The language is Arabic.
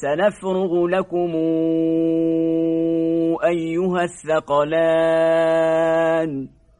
سنفرغ لكم أيها الثقلان.